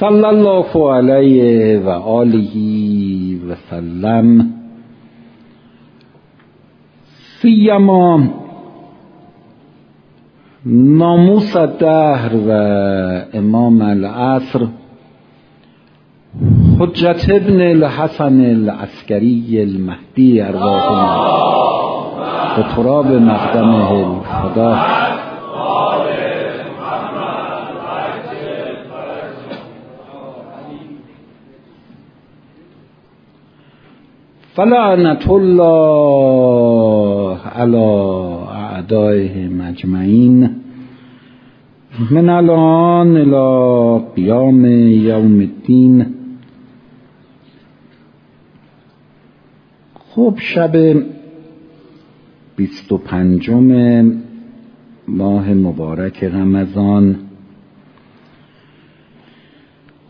صلی الله علیه و آله و سلم. سیما ناموس الدهر و امام العصر حجت ابن الحسن العسکری المهدی ارواحنا به تراب مقدمه الفدا فلعنت الله على اعدائهم اجمعین من الان الى قیام یوم الدین. خب شب بیست و پنجم ماه مبارک رمضان.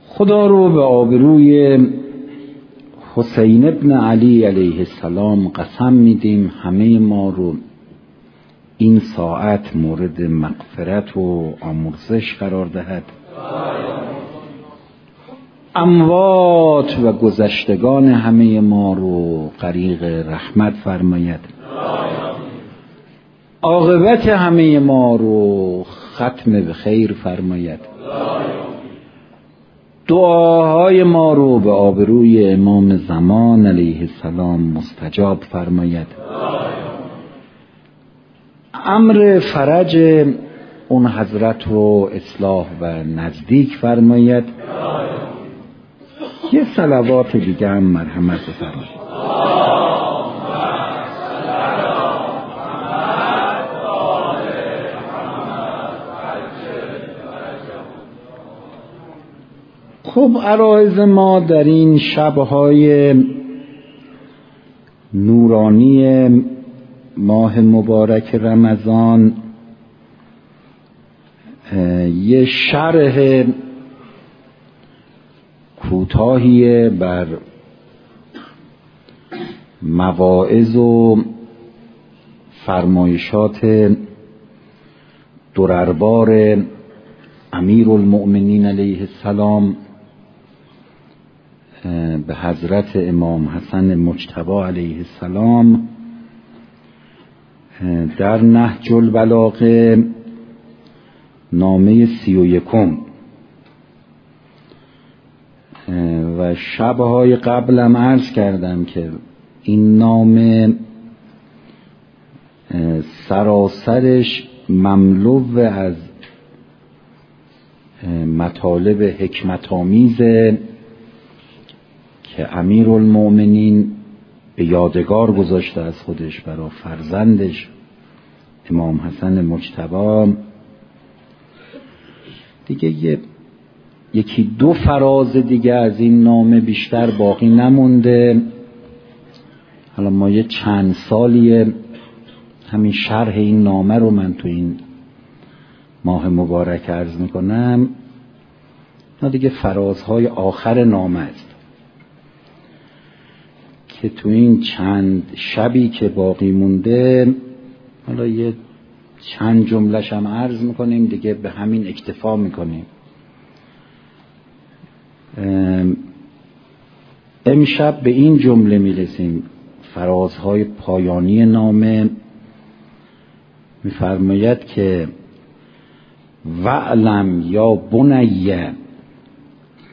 خدا رو به آبروی حسین ابن علی علیه السلام قسم میدیم همه ما رو این ساعت مورد مغفرت و آمرزش قرار دهد. اموات و گذشتگان همه ما رو غریق رحمت فرماید. عاقبت همه ما رو ختم به خیر فرماید. دعاهای ما رو به آبروی امام زمان علیه السلام مستجاب فرماید. امر فرج اون حضرت رو اصلاح و نزدیک فرماید. یه صلوات دیگه هم مرحمت فرماید خب عرایز ما در این شبهای نورانی ماه مبارک رمضان یه شرح کوتاهی بر مواعظ و فرمایشات درربار امیر المؤمنین علیه السلام به حضرت امام حسن مجتبا علیه السلام در نهج البلاغه نامه سی و یکم. و شبهای قبلم عرض کردم که این نامه سراسرش مملو از مطالب حکمت آمیزه که امیر المؤمنین به یادگار گذاشته از خودش برای فرزندش امام حسن مجتبا دیگه یه یکی دو فراز دیگه از این نامه بیشتر باقی نمونده. حالا ما یه چند سالیه همین شرح این نامه رو من تو این ماه مبارک عرض می‌کنم. نه دیگه فرازهای آخر نامه که تو این چند شبی که باقی مونده حالا یه چند جملش هم عرض می‌کنیم دیگه به همین اکتفا می‌کنیم. امشب به این جمله می‌رسیم. فرازهای پایانی نامه میفرماید که وعلم یا بنیه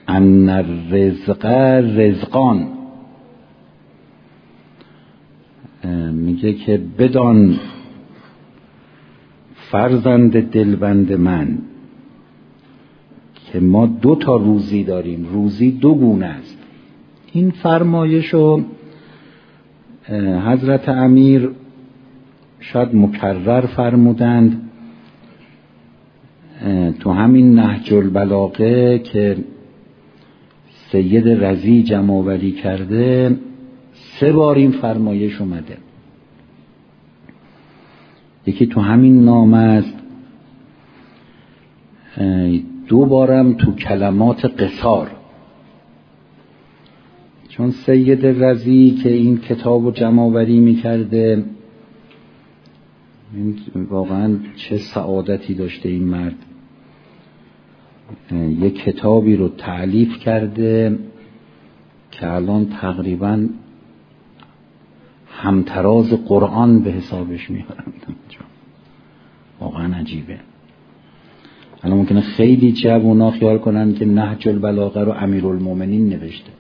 ان الرزق رزقان میگه که بدان فرزند دلبند من که ما دو تا روزی داریم روزی دو گونه است. این فرمایش رو حضرت امیر شاید مکرر فرمودند تو همین نهج البلاغه که سید رزی جمع کرده سه بار این فرمایش اومده. یکی تو همین نام است. دو بارم تو کلمات قصار. چون سید رزی که این کتاب می کرده واقعا چه سعادتی داشته این مرد. یک کتابی رو تعلیف کرده که الان تقریبا همتراز قرآن به حسابش میارن واقعا عجیبه. الان ممکنه خیلی جوونا خیال کنن که نهج البلاغه رو امیرالمومنین نوشته.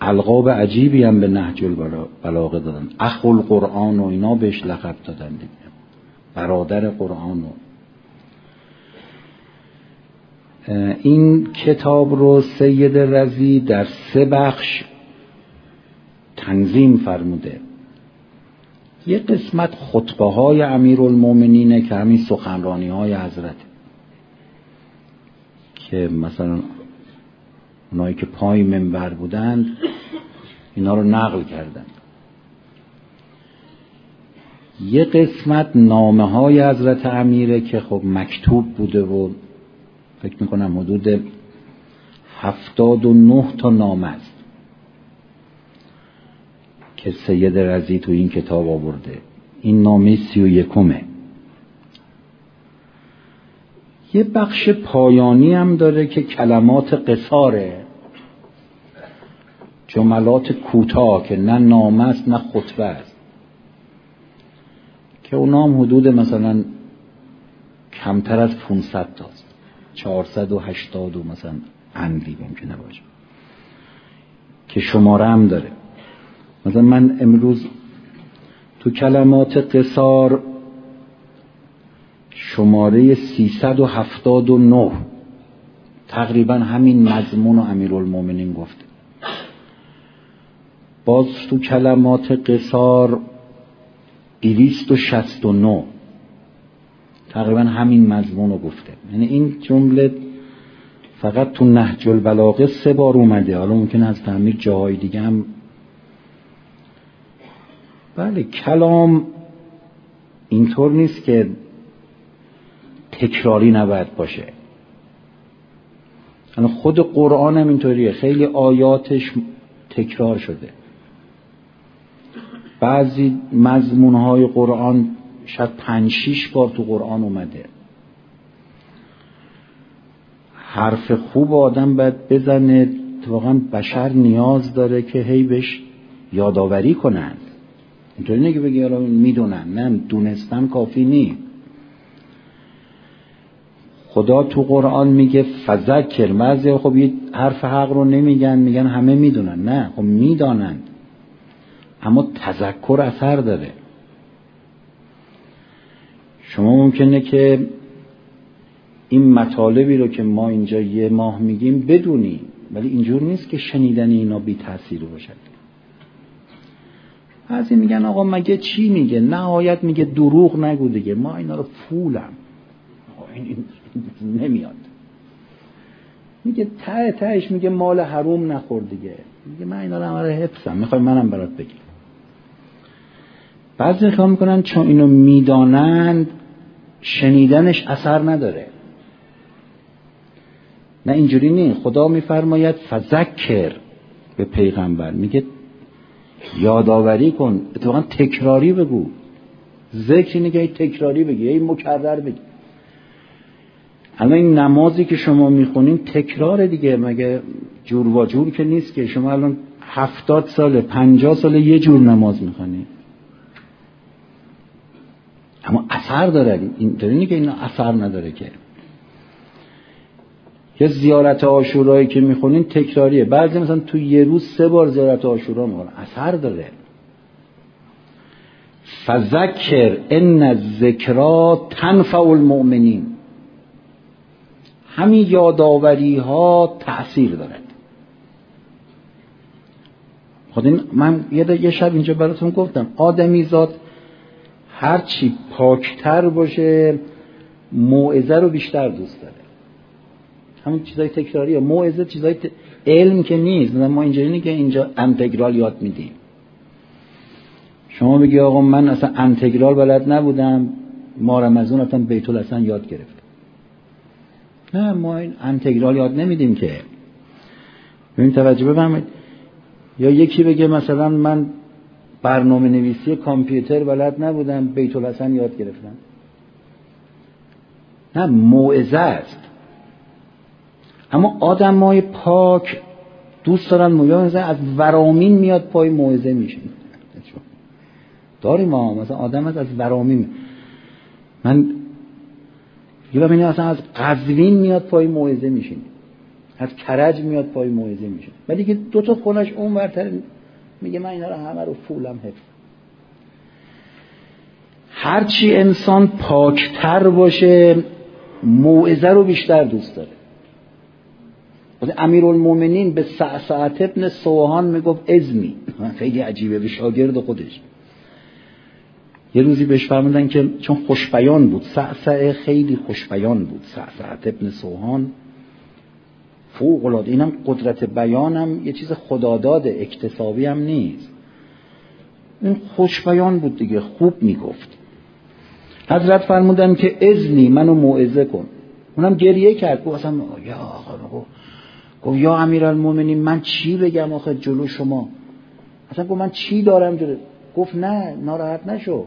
القاب عجیبی هم به نهج البلاغه دادن. اخو القرآن و اینا بهش لقب دادن دیگه. برادر قرآن و این کتاب رو سید رزی در سه بخش تنظیم فرموده. یه قسمت خطبه های امیر المومنینه که همین سخنرانی های حضرت. که مثلا اونایی که پای منبر بودند اینا رو نقل کردند یه قسمت نامه های حضرت امیره که خب مکتوب بوده و فکر می‌کنم حدود هفتاد و نه تا نامه است. که سید رزی تو این کتاب آورده. این نامه سی و یکمه. یه بخش پایانی هم داره که کلمات قصاره. جملات کوتاه که نه نامه است نه خطبه است. که اونا هم حدود مثلا کمتر از 500 تاست. 480 و مثلا اندی ممکنه باشه. که شماره هم داره. مثلا من امروز تو کلمات قصار شماره 379 تقریبا همین مضمون و امیرالمومنین گفته. باز تو کلمات قصار 269 تقریبا همین مضمون رو گفته. یعنی این جمله فقط تو نهج البلاغه سه بار اومده. حالا ممکن از تعمیر جاهای دیگه هم بله کلام اینطور نیست که تکراری نباید باشه. خود قرآن هم اینطوریه. خیلی آیاتش تکرار شده. بعضی مضمونهای قرآن شاید پنج شیش بار تو قرآن اومده. حرف خوب آدم باید بزنه. واقعا بشر نیاز داره که هی بهش یادآوری کنند اینطوری نگه بگی حالا می‌دونن نه دونستن کافی نی خدا تو قرآن میگه فذکر. بعضی خب یه حرف حق رو نمیگن میگن همه می‌دونن. نه خب می‌دانند اما تذکر اثر داره. شما ممکنه که این مطالبی رو که ما اینجا یه ماه میگیم بدونی ولی اینجور نیست که شنیدن اینا بی تاثیر باشد بعضی میگن آقا مگه چی میگه؟ نهایت میگه دروغ نگو دیگه. ما اینا رو پولم. این نمیاد. میگه ته تهش میگه مال حروم نخور دیگه. میگه من اینا رو همه حفظم. می‌خوای منم برات بگم بعضی خواهم می‌کنن چون اینو می‌دانند شنیدنش اثر نداره. نه اینجوری نیست. خدا میفرماید فذکر به پیغمبر. میگه یادآوری کن اتفاقا تکراری بگو. ذکر اینه که تکراری بگی ای مکرر بگی. الان این نمازی که شما می‌خونین تکرار دیگه مگه جور و جور که نیست که شما الان هفتاد ساله پنجاه ساله یه جور نماز می‌خونین اما اثر داره. این که این اثر نداره که. یه زیارت آشورایی که می‌خونین تکراریه. بعضی مثلا تو یه روز سه بار زیارت آشورا می‌خونن. اثر داره. فذکر ان ذکرا تنفع المؤمنین. همین یاداوری ها تأثیر دارد خود این من یه شب اینجا براتون گفتم. آدمی زاد هرچی پاکتر باشه موعظه رو بیشتر دوست داره. همین چیزای تکراری موعظه چیزای علم که نیست. ما اینجوری که اینجا انتگرال یاد میدیم. شما بگی آقا من اصلا انتگرال بلد نبودم ما رمزون اصلا بیتول اصلا یاد گرفت. نه ما این انتگرال یاد نمیدیم که. ببین توجه بفرمایید. یا یکی بگه مثلا من برنامه نویسی کامپیوتر بلد نبودم بیت الحسن یاد گرفتم. نه موعظه است. اما آدمای پاک دوست دارن موعظه از ورامین میاد پای موعظه میشین داریم ما مثلا آدم از ورامین. من یه ببینید اصلا از قزوین میاد پای موعظه میشین از کرج میاد پای موعظه میشه. ولی که دو تا خونش اون ورتر میگه من اینا رو همه رو فولم حفظ. هرچی انسان پاکتر باشه موعظه رو بیشتر دوست داره. امیر المومنین به ساعت ابن سوهان می‌گفت ازمی خیلی عجیبه به شاگرد خودش. یه روزی بهش فرمودن که چون خوشبیان بود سعسعه خیلی خوشبیان بود سعسعت ابن سوهان. فوق العاده اینم قدرت بیانم یه چیز خداداد اکتسابی هم نیست. این خوشبیان بود دیگه خوب می‌گفت. حضرت فرمودن که ازنی منو موعظه کن. اونم گریه کرد گفت اصلا یا آقا گفت یا امیرالمومنین من چی بگم آخه جلو شما؟ اصلا گفت من چی دارم جلو؟ گفت نه ناراحت نشو.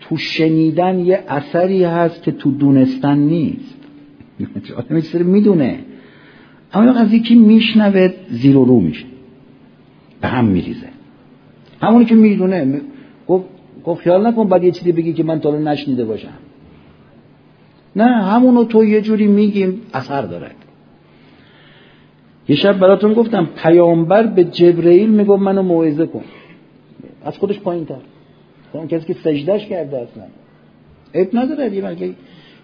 تو شنیدن یه اثری هست که تو دونستن نیست. آدم چیزی می‌دونه؟ اما از یکی میشنوه زیر و رو میشه. به هم میریزه. همونی که می‌دونه. گفت گفت خیال نکن بعد یه چیزی بگی که من تا نشنیده باشم. نه همونو تو یه جوری میگیم اثر دارد یه شب براتون گفتم پیامبر به جبرئیل می‌گفت منو موعظه کن. از خودش پایین تر اون کسی که سجدش کرده اصلا. عیب نداره یه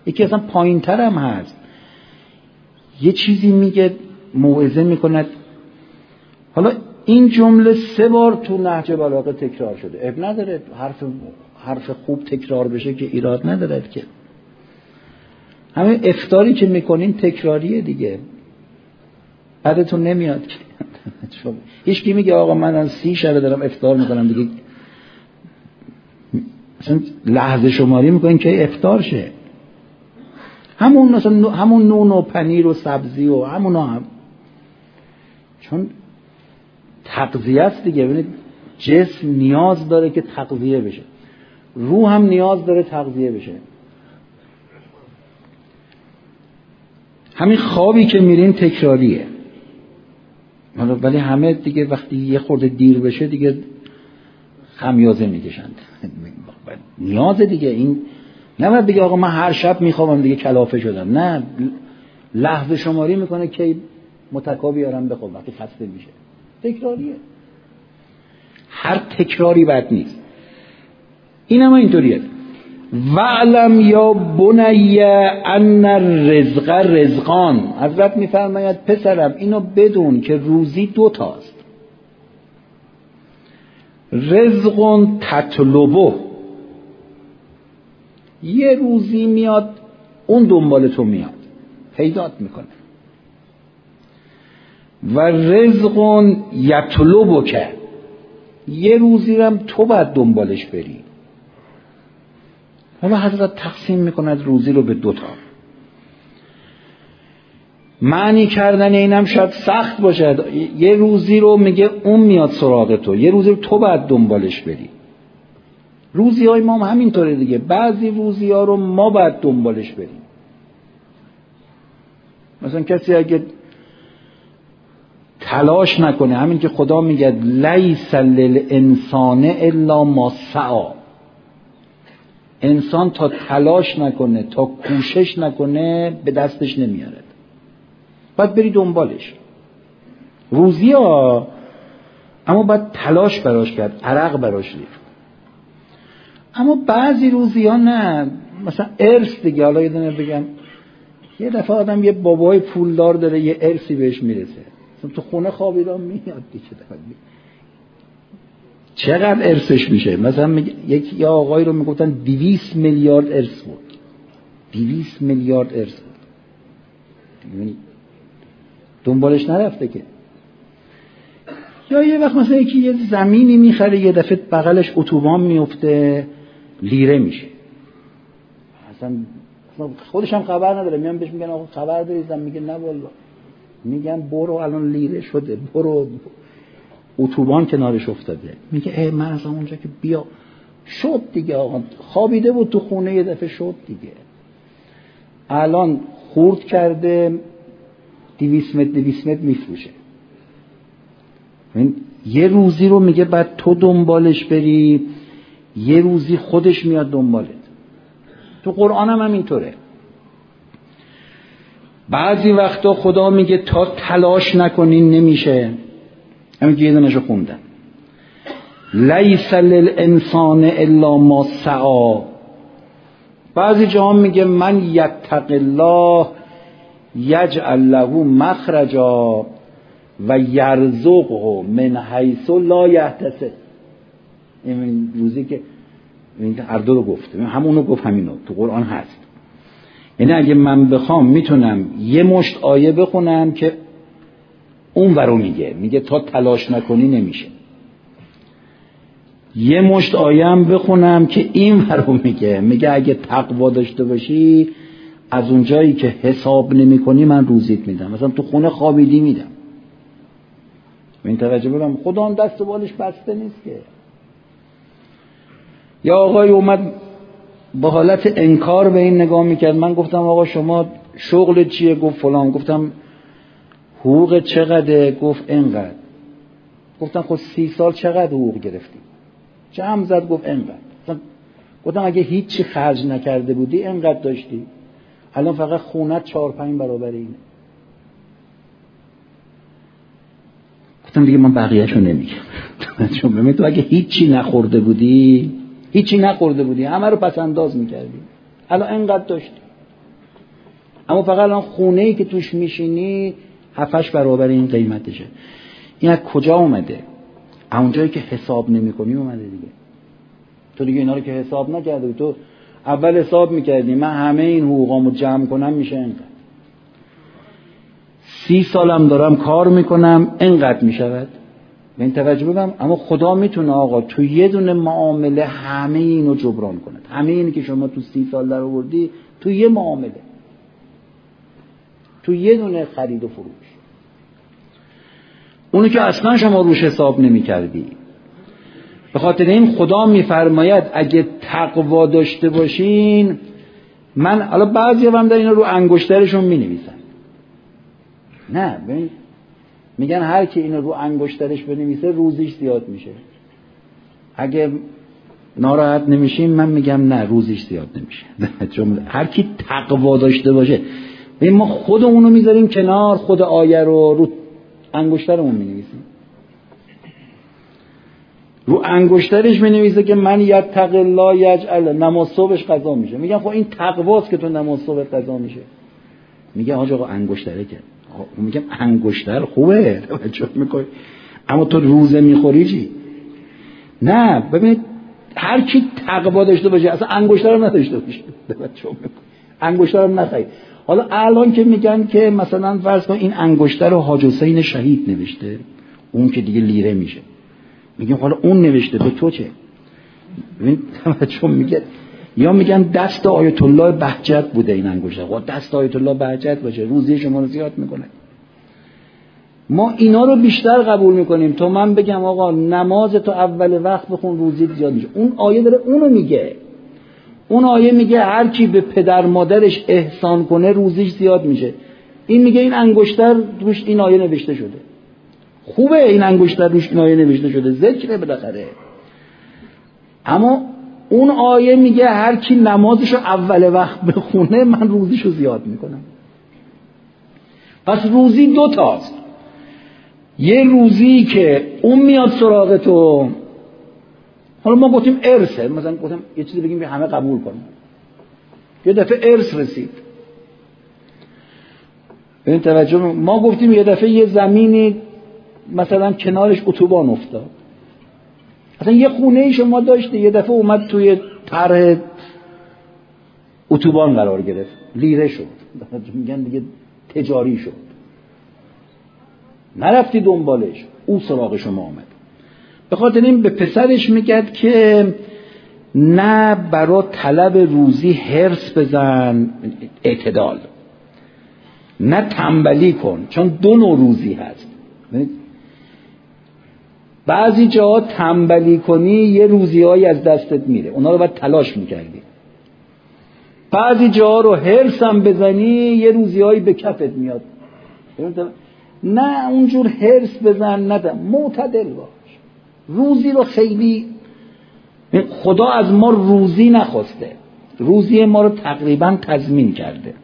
یکی اصلا پایین تر هم هست. یه چیزی میگه موعظه می‌کند. حالا این جمله سه بار تو نهج بلاغه تکرار شده. اب نداره حرف حرف خوب تکرار بشه که ایراد ندارد که. همه افتاری که می‌کنین تکراریه دیگه. بعدتون نمیاد هیچ کی میگه آقا من از سی شب دارم افتار می‌کنم. دیگه مثلا لحظه شماری می‌کنین که افتار شه. همون مثلا همون نون و پنیر و سبزی و همون هم. چون تقضیه است دیگه. ببینید جسم نیاز داره که تقضیه بشه. روح هم نیاز داره تقضیه بشه. همین خوابی که میرین تکراریه. ولی همه دیگه وقتی یه خورده دیر بشه دیگه خمیازه می‌کشند. نیاز دیگه. این نه بگه آقا من هر شب میخوابم دیگه کلافه شدم. نه. لحظه شماری می‌کنه که متکا بیارم بخواب. وقتی خسته میشه. تکراریه. هر تکراری بد نیست. این هم اینطوریه. وعلم یا بنی ان رزق رزقان حضرت میفرماید پسرم اینو بدون که روزی دو تاست رزق تطلبه. یه روزی میاد اون دنبال تو میاد. پیدات می‌کنه. و رزق یطلبو که یه روزی رم تو باید دنبالش بری. حالا حضرت تقسیم می‌کند روزی رو به دوتا معنی کردن اینم شاید سخت باشد. یه روزی رو میگه اون میاد سراغ تو. یه روزی رو تو باید دنبالش بری. روزی های ما هم همینطوره دیگه. بعضی روزی ها رو ما باید دنبالش بریم. مثلا کسی اگه تلاش نکنه همین که خدا میگه لیس للانسان الا ما سعا انسان تا تلاش نکنه تا کوشش نکنه به دستش نمیارد. باید بری دنبالش. روزی ها اما باید تلاش براش کرد عرق براش ریخت. اما بعضی روزی ها نه مثلا ارث دیگه حالا یه دونه بگم. یه دفعه آدم یه بابای پولدار داره یه ارثی بهش می‌رسه. مثلا تو خونه خوابیدن میاد دیگه. چقدر ارثش میشه؟ مثلا یک یه آقایی رو می‌گفتن دیویس میلیارد ارث بود. دیویس میلیارد ارث بود. یعنی دنبالش نرفته که. یا یه وقت مثلا یکی یه زمینی می‌خره یه دفعه بغلش اتوبان میفته لیره میشه. اصلا خودش هم خبر نداره. میان بهش میگن آقا خبر بریزم. میگه نه والا میگن برو الان لیره شده. برو. اتوبان کنارش افتاده. میگه ای من از اونجا که بیا. شد دیگه آقا. خوابیده بود تو خونه یه دفعه شد دیگه. الان خورد کرده دیویس متر دیویس متر میفروشه. یه روزی رو میگه بعد تو دنبالش بری یه روزی خودش میاد دنبالت. تو قرآن هم همینطوره. بعضی وقتا خدا میگه تا تلاش نکنین نمیشه. همین که یه دنشو خوندم. لیس للانسان الا ما سعا بعضی جاها میگه من یتق الله یجعل له مخرجا و یرزقه من حیث لا یحتسب. این روزی که این هر دو رو گفت همونو گفت همینو تو قرآن هست. یعنی اگه من بخوام می‌تونم یه مشت آیه بخونم که اون ورو میگه. میگه تا تلاش نکنی نمیشه. یه مشت آیه هم بخونم که این ورو میگه. میگه اگه تقوا داشته باشی از اون جایی که حساب نمی کنی من روزیت میدم. مثلا تو خونه خوابیدی میدم. این توجه برم خدا هم دست بالش بسته نیست که. یا آقای اومد با حالت انکار به این نگاه می‌کرد. من گفتم آقا شما شغل چیه؟ گفت فلان. گفتم حقوق چقدر؟ گفت اینقدر. گفتم خب سی سال چقدر حقوق گرفتی؟ چه زد گفت اینقدر. گفتم اگه هیچی خرج نکرده بودی اینقدر داشتی. الان فقط خونت چهار پنج برابر اینه. گفتم دیگه من بقیهشو نمیگم. چون ببین تو اگه هیچی نخورده بودی هیچی نخورده بودی همه رو پس انداز می‌کردی. الان انقدر داشتی. اما فقط الان خونه ای که توش میشینی هفتش برابر این قیمتشه. این از کجا اومده؟ اونجایی که حساب نمی‌کنی اومده دیگه. تو دیگه اینا رو که حساب نکرده تو اول حساب می‌کردی. من همه این حقوقامو جمع کنم میشه انقدر سی سالم دارم کار می‌کنم انقدر می‌شود. به این توجه بدم اما خدا می‌تونه آقا تو یه دونه معامله همه اینو جبران کند همه اینی که شما تو سی سال در آوردی تو یه معامله. تو یه دونه خرید و فروش. اونو که اصلا شما روش حساب نمی کردی. به خاطر این خدا میفرماید اگه تقوا داشته باشین من حالا بعضی هم در اینا رو انگشترشون می نویسن. نه ببین میگن هر کی اینو رو انگشترش بنویسه روزیش زیاد میشه. اگه ناراحت نمیشیم من میگم نه روزیش زیاد نمیشه. چون هر کی تقوا داشته باشه. ببین ما خودمونو می‌ذاریم کنار خود آیه رو رو انگشترمون می‌نویسیم. رو انگشترش می که من یتق الله یجعل. نماز صبحش قضا میشه. میگن خب این تقواست که تو نماز صبح قضا میشه. میگه آقا آقا انگشتره که. میگم انگشتر خوبه. توجه می‌کنی؟ اما تو روزه می‌خوری چی؟ نه ببینید هر کی تقوا داشته باشه اصلا انگشتر رو نداشته باشه. انگشتر رو نخواهید حالا الان که میگن که مثلا فرض کن این انگشتر رو حاج حسین شهید نوشته اون که دیگه لیره میشه. میگیم حالا اون نوشته به تو چه؟ ببین چون میگه یا میگن دست آیت الله بهجت بوده این انگشتر. خب دست آیت الله بهجت باشه روزی شما رو زیاد می‌کنه. ما اینا رو بیشتر قبول می‌کنیم. تو من بگم آقا نماز تو اول وقت بخون روزی زیاد میشه. اون آیه داره اونو میگه. اون آیه میگه هر کی به پدر مادرش احسان کنه روزیش زیاد میشه. این میگه این انگشتر روش این آیه نوشته شده. خوبه این انگشتر روش این آیه نوشته شده. ذکره بالاخره. اما اون آیه میگه هر کی نمازشو اول وقت بخونه من روزیشو زیاد می‌کنم. پس روزی دو تاست. یه روزی که اون میاد سراغ تو حالا ما گفتیم ارثه مثلا گفتم یه چیزی بگیم همه قبول کنیم یه دفعه ارث رسید. به این توجه ما گفتیم یه دفعه یه زمینی مثلا کنارش اتوبان افتاد. اصلا یه خونه ای شما داشته یه دفعه اومد توی طرح اتوبان قرار گرفت. لیره شد. میگن دیگه تجاری شد. نرفتی دنبالش. او سراغ شما آمد. به خاطر این به پسرش میگد که نه برا طلب روزی هرس بزن اعتدال. نه تنبلی کن چون دو نوع روزی هست. بعضی جاها تنبلی کنی یه روزیهایی از دستت میره. اونا رو باید تلاش می‌کردی. بعضی جاها رو هرسم بزنی یه روزیهایی به کفت میاد. نه اونجور هرس بزن ندم معتدل باش. روزی رو خیلی خدا از ما روزی نخواسته. روزی ما رو تقریبا تضمین کرده.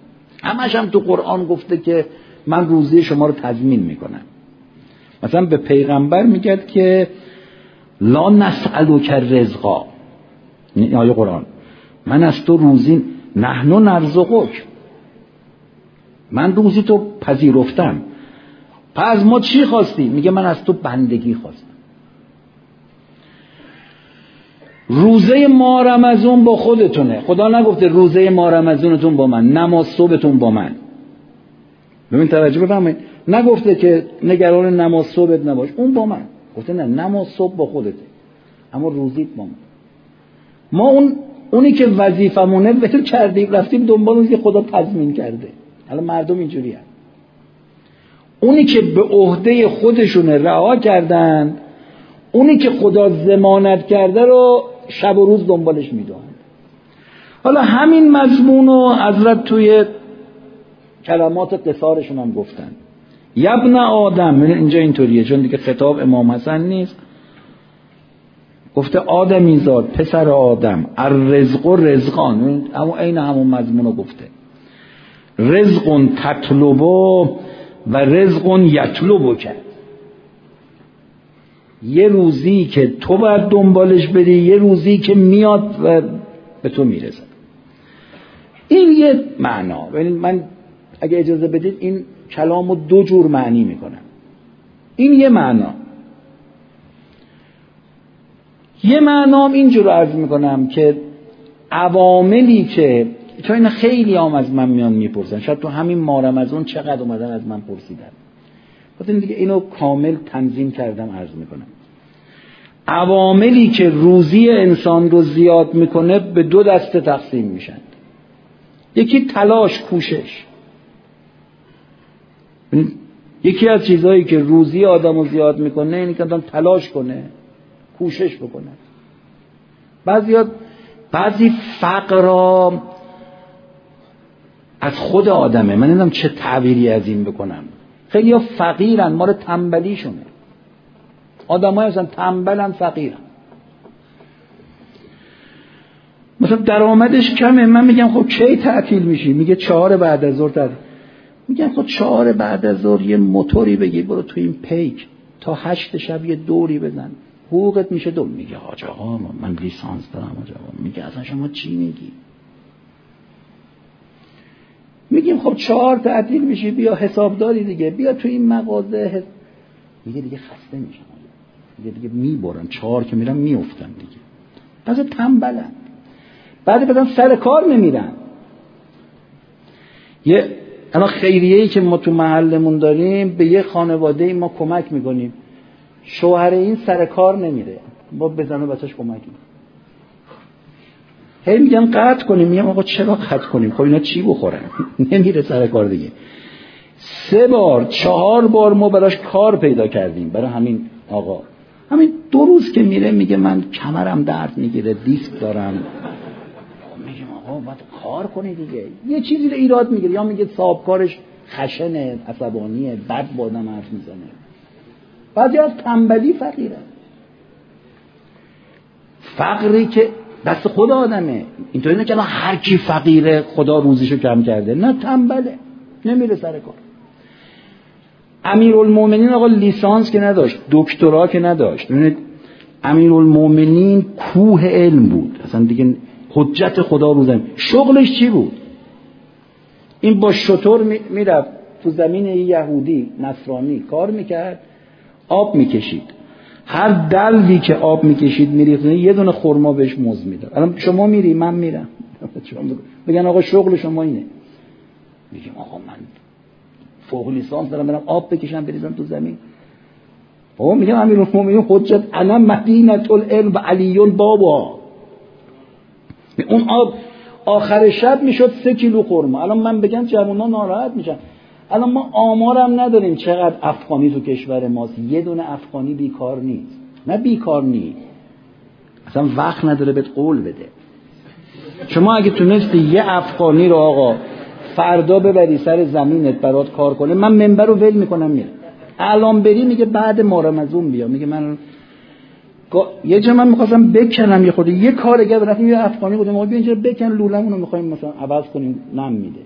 همش هم تو قرآن گفته که من روزی شما رو تضمین می‌کنم. مثلا به پیغمبر میگد که لا نسألو که رزقا آیه قرآن. من از تو روزی نحنو نرزقک. من روزی تو پذیرفتم. پس ما چی خواستی؟ میگه من از تو بندگی خواستم. روزه ما رمزون با خودتونه. خدا نگفته روزه ما رمزونتون با من نماز صبحتون با من. ببین توجه بفرمایید. نگفته که نگران نماز صبحت نباش. اون با من. گفته نه نماز صبح با خودته. اما روزیت با من. ما اون اونی که وظیفمونه بهتر کردیم رفتیم دنبال اونی که خدا تضمین کرده. حالا مردم اینجوری هم. اونی که به عهده خودشونه رها کردن اونی که خدا زمانت کرده رو شب و روز دنبالش می‌دونن حالا همین مضمون رو حضرت توی کلمات قصارشون هم گفتن. یبن آدم اینجا اینطوریه چون دیگه خطاب امام حسن نیست. گفته آدمی زاد پسر آدم الرزق و رزقان. اما عین همون مضمون رو گفته. رزق تطلبو و رزق یطلبو کرد. یه روزی که تو باید دنبالش بری یه روزی که میاد و به تو می‌رسه. این یه معنا. یعنی من اگه اجازه بدید این کلام رو دو جور معنی می‌کنم. این یه معنا. یه معنام اینجور عرض می‌کنم که عواملی که چون این خیلی هم از من میان می‌پرسن. شاید تو همین مارم از اون چقدر اومدن از من پرسیدن. این دیگه اینو کامل تنظیم کردم عرض می‌کنم. عواملی که روزی انسان رو زیاد می‌کنه به دو دسته تقسیم میشن. یکی تلاش کوشش. یکی از چیزهایی که روزی آدم رو زیاد می‌کنه اینه که آدم تلاش کنه کوشش بکنه. بعضی بعضی فقرا از خود آدمه. من نمی‌دونم چه تعبیری از این بکنم. خیلی ها فقیرن ما رو تنبلیشونه. آدم های هستن تنبلن فقیرن. مثلا درآمدش کمه. من میگم خب کی تعطیل میشی؟ میگه چهار بعد از ظهر تعطیل. میگم خب چهار بعد از ظهر یه موتوری بگیر برو تو این پیک. تا هشت شب یه دوری بزن. حقوقت میشه دو. میگه حاج من لیسانس دارم حاج میگه اصلا شما چی میگی؟ میگیم خب چهار تعطیل میشی بیا حسابداری دیگه بیا تو این مغازه. حس... میگه دیگه خسته میشم. دیگه دیگه می‌برن چهار که میرن میفتن دیگه. پس تنبلن. بعد بدن سر کار نمیرن. یه الان خیریه ای که ما تو محلمون داریم به یه خانواده ای ما کمک می‌کنیم. شوهر این سر کار نمیره. ما بزن و بچهش کمک می‌کنیم. هی میگم قطع کنیم. میگم آقا چرا قطع کنیم؟ خب اینا چی بخورن؟ نمیره سر کار دیگه. سه بار چهار بار ما براش کار پیدا کردیم. برای همین آقا. همین دو روز که میره میگه من کمرم درد می‌گیره دیسک دارم. میگم آقا باید کار کنی دیگه. یه چیزی رو ایراد می‌گیره یا میگه صاحب کارش خشنه عصبانیه بد بادم حرف می‌زنه. بعضی از تنبلی فقیره. فقری که دست خود آدمه. اینطوری نه که هر کی فقیره خدا روزیشو کم کرده. نه تنبله. نمیره سر کار. امیرالمومنین آقا لیسانس که نداشت دکترا که نداشت. ببینید امیرالمومنین کوه علم بود. اصلا دیگه حجت خدا رو شغلش چی بود؟ این با شطور می‌رفت تو زمین یهودی نصرانی. کار می‌کرد آب می‌کشید. هر دلوی که آب می‌کشید میریختونه یه دونه خرما بهش مز می‌داد. الان شما میری من میرم. بگن آقا شغل شما اینه. میگیم آقا من فوق لیسانس دارم برم آب بکشم بریزم تو زمین. بابا میگم امیر المومنین حجت انا مدینه العلم و علیون بابا. اون آب آخر شب می‌شد سه کیلو خورما الان من بگم جوونا ناراحت میشن. الان ما آمارم نداریم چقدر افغانی تو کشور ماست. یه دونه افغانی بیکار نیست. نه بیکار نیست. اصلا وقت نداره بهت قول بده. شما اگه تونستی یه افغانی رو آقا فردا ببری سر زمینت برات کار کنه من منبر رو ول می‌کنم میره الان بری میگه بعد ما رمزون بیا. میگه من یه جا من می‌خواستم بکنم یه خود یه کارگر رفتیم یه افغانی بودیم ما بیا اینجا بکن لولمون رو می‌خوایم مثلا عوض کنیم. نم میده.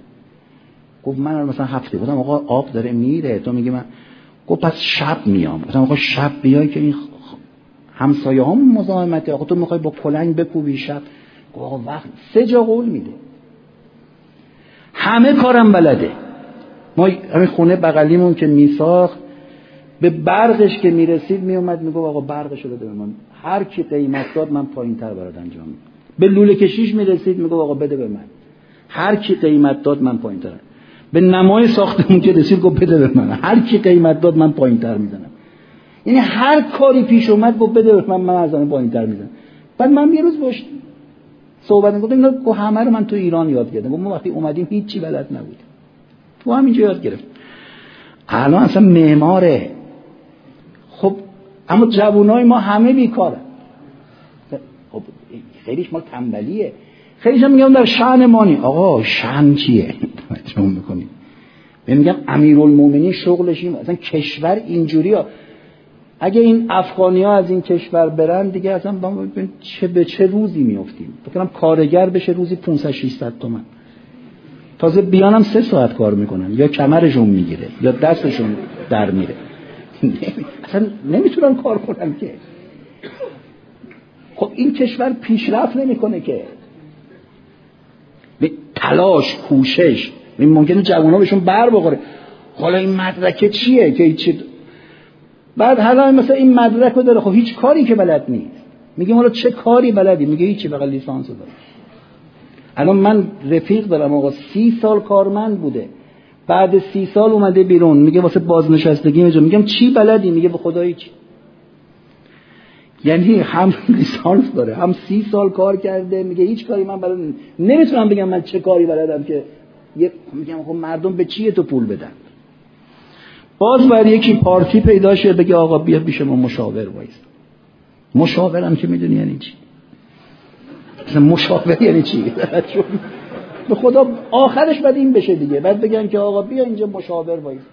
گفت من مثلا هفته بودم آقا آب داره میره. تو میگه من گفت پس شب میام. گفتم آقا شب بیای که این همسایه هم مزاحمته. آقا تو می‌خوای با کلنگ بکوبی شب؟ گفت آقا وقت سه جا قول میده. همه کارم بلده. ما همین خونه بغلیمون که میساخت به برقش که می‌رسید میومد میگو آقا برقش رو بده به من. هر کی قیمت داد من پایین تر برات انجام به لوله کشیش می‌رسید میگو آقا بده به من. هر کی قیمت داد من پایین تر به نمای ساختمون که رسید گفت بده به من. هر کی قیمت داد من پایین تر می‌زنم یعنی هر کاری پیش اومد گفت بده به من من از آن پایین تر می‌زنم بعد من یه روز باش صحبت می‌گفتم اینا همه رو من تو ایران یاد گرفتم ما وقتی اومدیم هیچی بلد نبودیم. تو همینجا یاد گرفت الان اصلا معماره. خب اما جوانای ما همه بیکارن. خب خیلیش ما تنبلیه. خیلیش هم میگم در شعن مانی آقا شعن چیه توجه می‌کنیم میگم امیرالمومنین شغلش این اصلا کشور اینجوری ها اگه این افغانی ها از این کشور برن دیگه اصلا چه به چه روزی میفتیم بکنم کارگر بشه روزی 500 600 تومن. تازه بیانم سه ساعت کار می‌کنن. یا کمرشون می‌گیره یا دستشون در میره. اصلا نمی‌تونن کار کنن که. خب این کشور پیشرفت نمی‌کنه که. تلاش کوشش. این ممکنه جوان ها بهشون بر بخوره. حالا این مدرکه چیه که چی بعد حالا مثلا این مدرک رو داره. خب هیچ کاری که بلد نیست. میگه حالا چه کاری بلدی؟ میگه هیچی بقیل لیسانس داره. الان من رفیق دارم آقا. سی سال کارمند بوده. بعد سی سال اومده بیرون. میگه واسه بازنشستگی میجا میگم چی بلدی؟ میگه به خدایی چی؟ یعنی هم لیسانس داره هم سی سال کار کرده میگه هیچ کاری من بلد نمی‌تونم بگم من چه کاری بلدم که میگم خب مردم به چیه تو پول بدن؟ باز باید یکی پارتی پیدا شه بگه آقا بیا پیش ما مشاور وایست مشاورم که می‌دونی یعنی چی؟ مشاور یعنی چی؟ به خدا آخرش بعد این بشه دیگه بعد بگن که آقا بیا اینجا مشاور وایست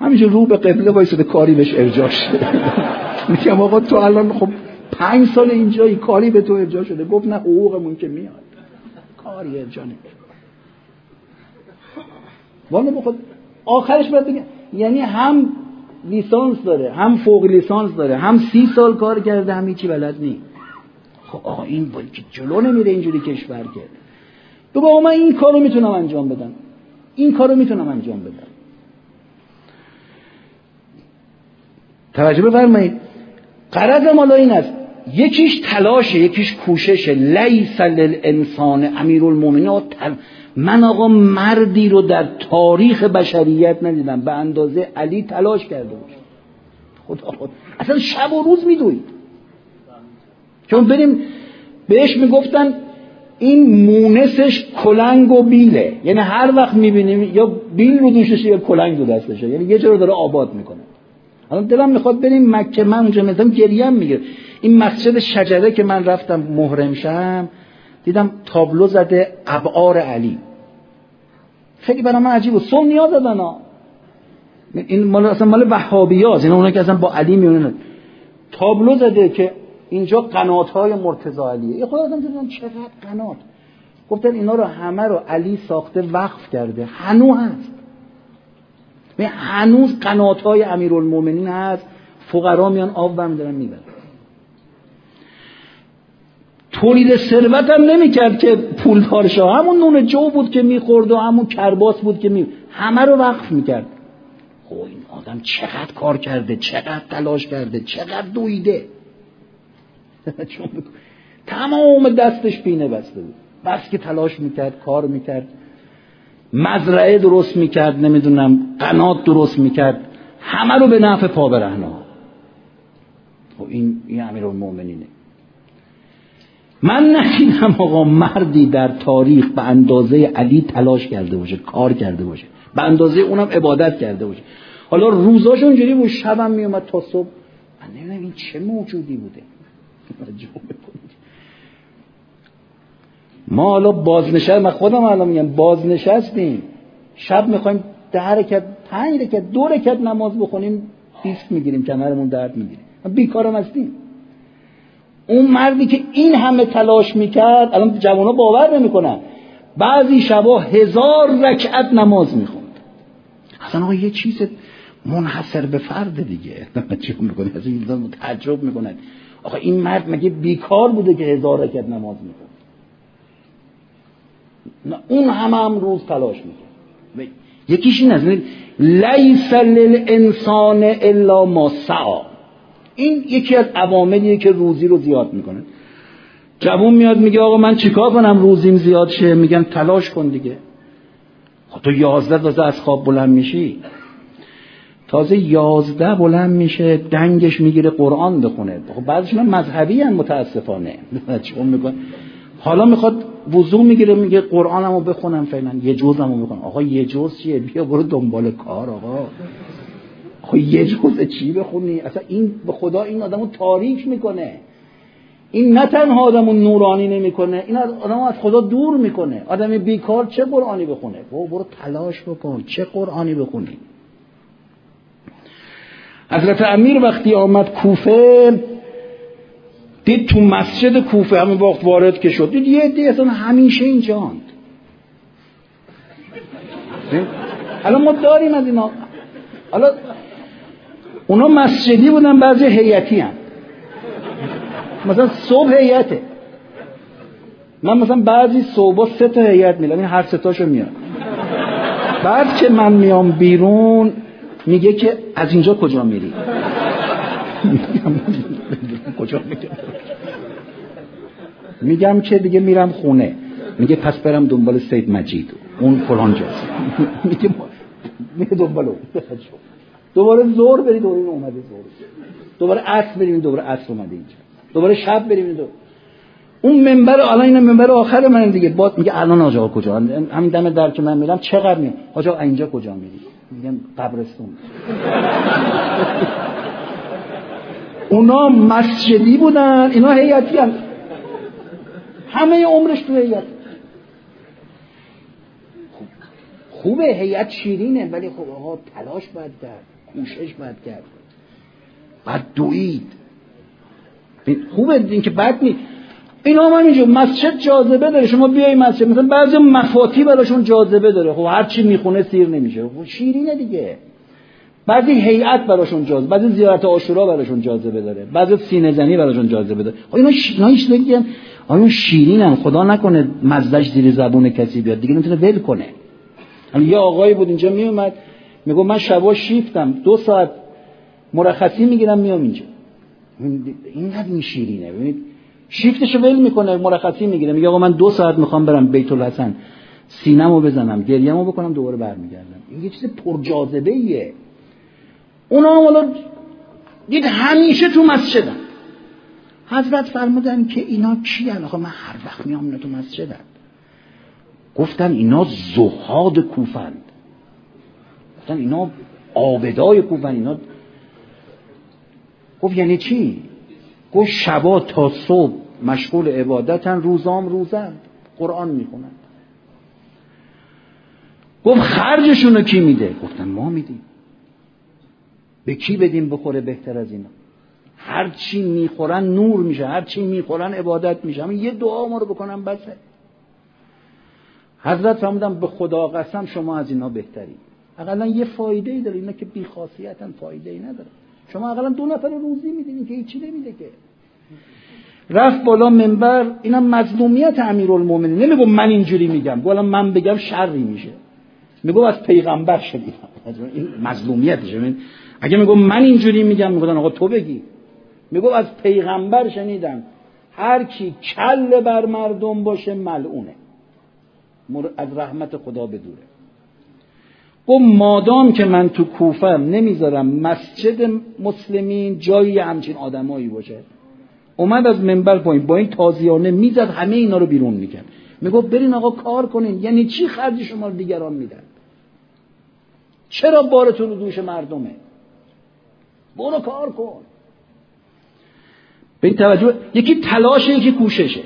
همینجا رو به قبله وایساده کاری بهش ارجاع شده میگم آقا تو الان خب پنج سال اینجایی کاری به تو ارجاع شده. گفت نه حقوقمون که میاد. کاری ارجاع نمیشه والا بخود آخرش باید بگم یعنی هم لیسانس داره هم فوق لیسانس داره هم سی سال کار کرده هم هیچی بلد نیست. خب آقا این باید که جلو نمیره اینجوری کشور کرد تو با من این کارو می‌تونم انجام بدم. این کارو می‌تونم انجام بدم. توجه بفرمایید. قرض مالا این است. یکیش تلاشه یکیش کوششه. لیس للانسان امیرالمومنین من آقا مردی رو در تاریخ بشریت ندیدم. به اندازه علی تلاش کرده باشه. خدا خود اصلا شب و روز میدوید چون بریم بهش می‌گفتن این مونسش کلنگ و بیله. یعنی هر وقت می‌بینیم یا بیل رو دوششه یا کلنگ رو دستشه یعنی یه جا داره آباد می‌کنه. الان دلم می‌خواد بریم مکه من اونجا میدم گریم می‌گیره این مسجد شجره که من رفتم محرم شم دیدم تابلو زده ابعار علی. خیلی برای من عجیب و سنی ها زدن ها. این مال اصلا مال وهابی ها این اونا که اصلا با علی میونن تابلو زده که اینجا قنات های مرتضا علیه. یه خود آدم دیدن چقدر قنات. گفتن اینا رو همه رو علی ساخته وقف کرده. هنو هست. هنوز قنات های امیرالمومنین هست. فقرا میان آب برمیدارن می‌برن. تولید ثروت هم نمی‌کرد که پولدار شه همون نون جو بود که می‌خورد و همون کرباس بود که می همه رو وقف می‌کرد. خب این آدم چقدر کار کرده چقدر تلاش کرده چقدر دویده. تمام دستش پینه بسته بود. بس که تلاش می‌کرد کار می‌کرد. مزرعه درست می‌کرد نمی‌دونم قنات درست می‌کرد همه رو به نفع پا برهنه خب این این امیر المومنینه من ندیدم آقا مردی در تاریخ به اندازه علی تلاش کرده باشه کار کرده باشه. به اندازه اونم عبادت کرده باشه. حالا روزاش اونجوری بود شبم میومد تا صبح. من نمی‌دونم این چه موجودی بوده. ما حالا بازنشست من خودم الان میگم بازنشستیم. شب می‌خوایم ده حرکت پنج رکت دو رکت نماز بخونیم دیسک می‌گیریم کمرمون درد می‌گیریم بیکارم هستیم. اون مردی که این همه تلاش می‌کرد الان جوانا باور نمی‌کنن. بعضی شبا هزار رکعت نماز می‌خوند. اصلا آقا یه چیز منحصر به فرد دیگه. چی می‌کنه از این تعجب می‌کنن. آقا این مرد مگه بیکار بوده که هزار رکعت نماز می‌خوند؟ اون همه هم روز تلاش می‌کنه. یکیش این است. لیس للانسان الا ما سعا این یکی از عواملیه که روزی رو زیاد می‌کنه. جوون میاد میگه آقا من چیکار کنم روزیم زیاد شه؟ میگن تلاش کن دیگه. خب تو یازده تازه از خواب بلند میشی. تازه یازده بلند میشه دنگش می‌گیره قرآن بخونه. خب بعضشون مذهبی هم متاسفانه. چون میکن حالا می‌خواد وضوع می‌گیره میگه قرآنمو بخونم فعلا. یه جزمو بخونم آقا یه جز چیه؟ بیا برو دنبال کار آقا. خب یه جز چی بخونی؟ اصلا این به خدا این آدمو تاریک می‌کنه. این نه تنها آدمو نورانی نمی‌کنه این آدمو از خدا دور می‌کنه. آدم بیکار چه قرآنی بخونه؟ برو, برو تلاش بکن. چه قرآنی بخونی؟ حضرت امیر وقتی آمد کوفه دید تو مسجد کوفه همین وقت وارد که شد. دید یه عده اصلا همیشه اینجاند. الان ما داریم از اینا. حالا اونا مسجدی بودن بعضی هیئتی هم مثلا صبح هیئته. من مثلا بعضی صبح سه تا هیئت میدم. این هر سه تاشو میاد بعد که من میام بیرون میگه که از اینجا کجا میری؟ کجا میری میگم که دیگه میرم خونه. میگه پس برم دنبال سید مجید. اون فلان جاست. میگه میگه دنبال اون. دوباره زور برید دوباره اومده زور. دوباره عصر بریم دوباره عصر اومده اینجا. دوباره شب بریم دو اون منبر الان این منبر آخر من دیگه. باد میگه الان آجا کجا؟ همین دم در که من میرم چقدر می آجا اینجا کجا میری؟ میگم قبرستون. اونا مسجدی بودن اینا هیئتی هم همه عمرش تو هیئت خوبه هیئت شیرینه ولی خب آقا تلاش باید کرد کوشش باید کرد. بعد دوید. خوبه این که بد نیست این هم همینجور مسجد جاذبه داره شما بیای مسجد مثلا بعضی مفاتی براشون جاذبه داره. خب هر چی می‌خونه سیر نمیشه. خب شیرینه دیگه. بعضی هیئت براشون جاذبه بعضی زیارت عاشورا براشون جاذبه داره بعضی سینه زنی براشون جاذبه داره. خب اینا ش... اینا نمیگن آیا شیرینن؟ خدا نکنه مزدش زیر زبون کسی بیاد. دیگه نمی‌تونه ول کنه. یه آقایی بود اینجا میومد میگه من شبا شیفتم دو ساعت مرخصی می‌گیرم میام اینجا. این این شیرینه. ببینید شیفتشو ول می‌کنه مرخصی می‌گیره. میگه آقا من دو ساعت می‌خوام برم بیت الحسن سینمو بزنم گریه‌مو بکنم دوباره برمیگردم. این یه چیز پرجاذبه ایه اونا حالا دید همیشه تو مسجدن. حضرت فرمودن که اینا کی آخه من هر وقت میام تو مسجدن. گفتن اینا زهاد کوفند. گفتن اینا آبدای کوفن اینا گفت یعنی چی؟ گفت شبا تا صبح مشغول عبادتن روزام روزن قرآن می‌خونن گفت خرجشونو کی میده؟ گفتن ما میدیم. به کی بدیم بخوره بهتر از اینا؟ هر چی می‌خورن نور میشه هر چی می‌خورن عبادت میشه. یه دعا ما رو بکنم بسه حضرت فرمودن به خدا قسم شما از اینا بهتری اقلا یه فایده ای داره اینا که بیخاصیتن فایده ای نداره. شما اقلا دو نفر روزی میدین که هیچی نمیده که؟ رفت بالا منبر اینا مظلومیت امیرالمومنین. نمیگم من اینجوری میگم گو من بگم شری میشه. میگم از پیغمبر شدیدم این مظلومیتشه اگه میگم من اینجوری میگم میگن آقا تو بگی. میگم از پیغمبر شنیدم. هر کی کل بر مردم باشه ملعونه. از رحمت خدا بدوره گفت مادام که من تو کوفم نمی‌ذارم مسجد مسلمین جایی همچین آدمایی باشه. اومد از منبر پایین با این تازیانه می‌زد همه اینا رو بیرون می‌کرد. می‌گفت برین آقا کار کنین یعنی چی خرج شما رو دیگران میدن؟ چرا بارتون رو دوش مردمه؟ برو کار کن. به این توجه یکی تلاشه یکی کوششه.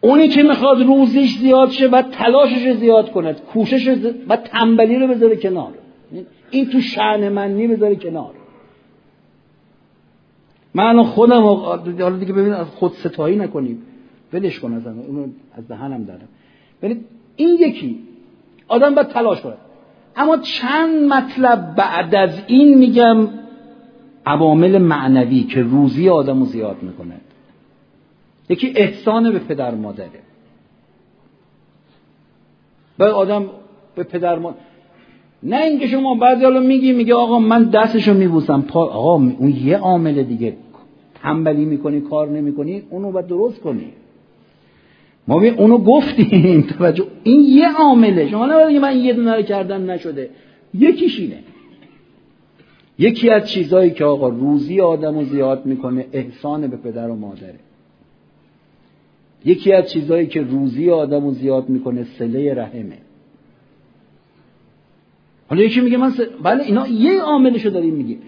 اونی که می‌خواد روزیش زیاد شه و تلاشش زیاد کند. کوشش و تنبلی رو بذاره کنار. این تو شعن منی بذاره کنار. من خودم حالا دیگه ببین خود ستایی نکنیم. ولش کن از اونو از دهنم دارم. ببینید این یکی آدم باید تلاش کنه. اما چند مطلب بعد از این میگم عوامل معنوی که روزی آدم رو زیاد می‌کنه. یکی احسان به پدر مادره. باید آدم به پدر مادر نه اینکه شما بعضی حالا میگی میگه آقا من دستشو میبوسم. پا آقا اون یه عامل دیگه. تنبلی می‌کنی کار نمی‌کنی اونو باید درست کنی. ما بیم اونو گفتیم. توجه. این یه عامله. شما نباید من یه دونه رو نشده. یکیش اینه. یکی از چیزهایی که آقا روزی آدم رو زیاد می‌کنه احسان به پدر و مادره. یکی از چیزهایی که روزی آدم رو زیاد می‌کنه سله رحمه. حالا یکی میگه من س... بله اینا یه عاملشو داریم میگیم.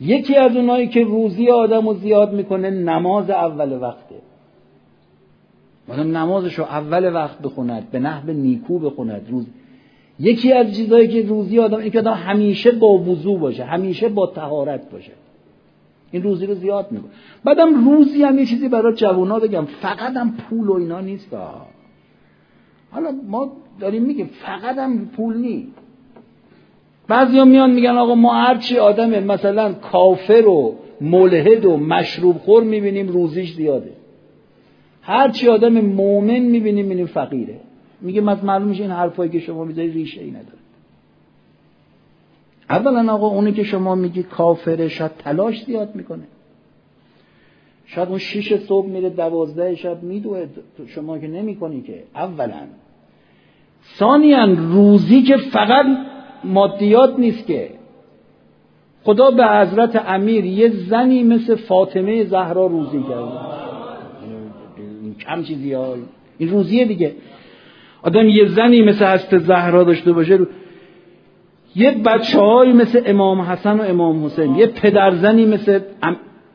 یکی از اونایی که روزی آدم رو زیاد می‌کنه نماز اول وقته. آدم نمازش رو اول وقت بخوند به نحو نیکو بخوند. روز یکی از چیزهایی که روزی آدم این که آدم همیشه با وضو باشه همیشه با تهارت باشه. این روزی رو زیاد می‌کنه. بعدم روزی هم یه چیزی برای جوونا بگم فقط هم پول و اینا نیست. حالا ما داریم میگیم فقط هم پول نیست. بعضی میان میگن آقا ما هرچی آدم مثلا کافر و ملحد و مشروب خور می‌بینیم روزیش زیاده. هرچی آدم مؤمن می‌بینیم می‌بینیم فقیره. میگه از معلوم میشه این حرفایی که شما می‌ذاری ریشه ای نداره. اولا آقا اونی که شما میگی کافره شاید تلاش زیاد می‌کنه. شاید اون شیش صبح میره دوازده شب میدوه. شما که نمی‌کنی که. اولا. ثانیا روزی که فقط مادیات نیست که. خدا به حضرت امیر یه زنی مثل فاطمه زهرا روزی کرده. کم چیزی ها. این روزیه دیگه. آدم یه زنی مثل هست زهرا داشته باشه. یه بچه های مثل امام حسن و امام حسین. یه پدرزنی مثل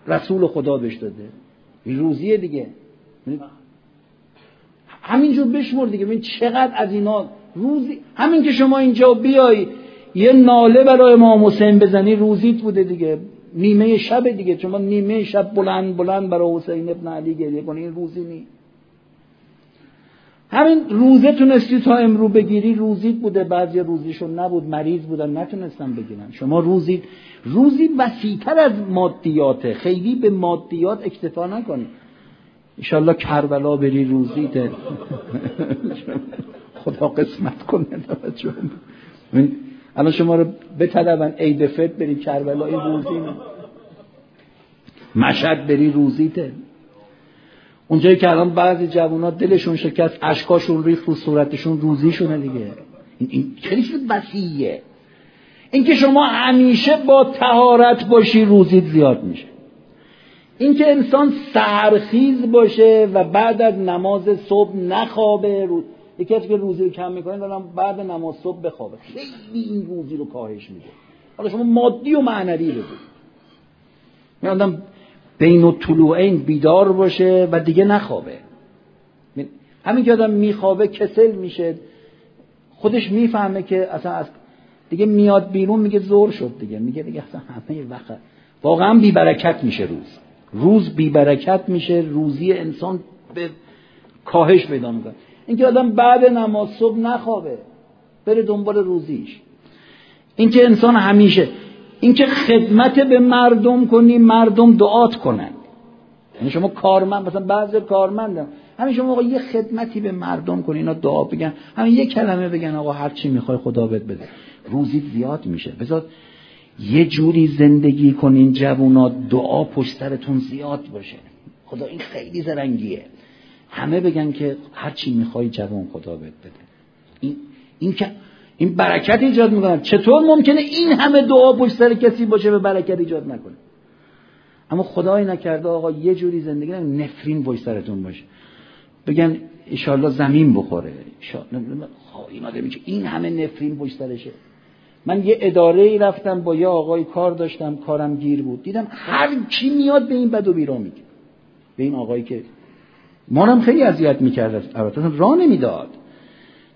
رسول خدا بهش داده. این روزیه دیگه. همینجور بشمر دیگه. ببین چقدر از اینا روزی همین که شما اینجا بیای یه ناله برای امام حسین بزنی روزیت بوده دیگه. نیمه شب دیگه. شما نیمه شب بلند بلند برای حسین ابن علی گریه کنی این روزی نی همین روزه تونستی تا امرو بگیری روزیت بوده بعضی روزیشون نبود مریض بودن نتونستن بگیرن. شما روزی روزی وسیعتر از مادیاته. خیلی به مادیات اکتفا نکنی. انشالله کربلا بری روزیده خدا قسمت کنه الان شما رو بطلبن عید فت بری کربلا این روزی مشهد بری روزیته اونجایی که الان بعضی جوونا دلشون شکست اشکاشون ریخت رو صورتشون روزیشونه دیگه. این خیلی شد وسیعه اینکه شما همیشه با تهارت باشی روزیت زیاد میشه. اینکه انسان سرخیز باشه و بعد از نماز صبح نخوابه رو یکی که روزی رو کم می‌کنه دارم بعد نماز صبح بخوابه. خیلی این روزی رو کاهش میده. حالا شما مادی و معنوی رو می آدم بین و طلوعین بیدار باشه و دیگه نخوابه. همین که آدم میخوابه کسل میشه خودش می‌فهمه که اصلا از دیگه میاد بیرون میگه زور شد دیگه. میگه دیگه اصلا همه وقت واقعا بیبرکت میشه روز. روز بیبرکت میشه روزی انسان به کاهش پیدا می‌کنه. اینکه آدم بعد نماز صبح نخوابه بره دنبال روزیش. اینکه انسان همیشه اینکه خدمت به مردم کنی مردم دعات کنن. یعنی شما کارمند مثلا بعضی کارمندم همین شما آقا یه خدمتی به مردم کنی اینا دعا بگن. همین یه کلمه بگن آقا هر چی می‌خوای خدا بهت بده. روزی زیاد میشه. بذار یه جوری زندگی کنین جوونا دعا پشت سرتون زیاد باشه. خدا این خیلی زرنگیه. همه بگن که هر چی می‌خوای جوان خدا بهت بده. این این که این برکت ایجاد می‌کنن چطور ممکنه این همه دعا پشت سر کسی باشه به برکت ایجاد نکنه؟ اما خدای نکرده آقا یه جوری زندگی نفرین پشت سرتون باشه. بگن ایشالله زمین بخوره. اینا که این همه نفرین پشت سرشه. من یه اداره ای رفتم با یه آقای کار داشتم کارم گیر بود. دیدم هر کی میاد به این بد و میگه. به این آقایی که ما هم خیلی اذیت می‌کرد. البته راه نمی‌داد.